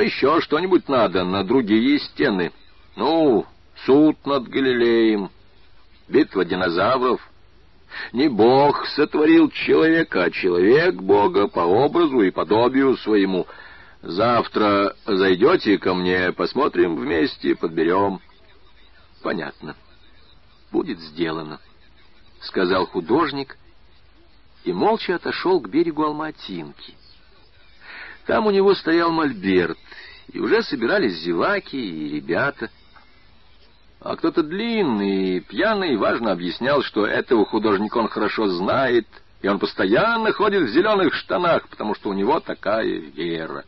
А еще что-нибудь надо на другие стены. Ну, суд над Галилеем, битва динозавров. Не Бог сотворил человека, а человек Бога по образу и подобию своему. Завтра зайдете ко мне, посмотрим вместе, подберем. Понятно. Будет сделано, — сказал художник и молча отошел к берегу Алматинки. Там у него стоял мольберт, и уже собирались зеваки и ребята. А кто-то длинный и пьяный важно объяснял, что этого художника он хорошо знает, и он постоянно ходит в зеленых штанах, потому что у него такая вера.